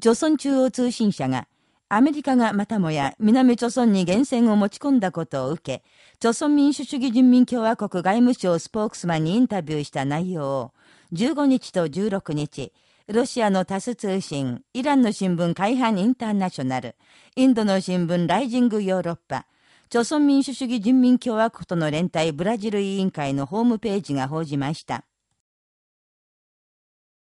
朝鮮中央通信社が、アメリカがまたもや南朝鮮に源泉を持ち込んだことを受け、朝鮮民主主義人民共和国外務省スポークスマンにインタビューした内容を、15日と16日、ロシアのタス通信、イランの新聞海藩インターナショナル、インドの新聞ライジングヨーロッパ、朝鮮民主主義人民共和国との連帯ブラジル委員会のホームページが報じました。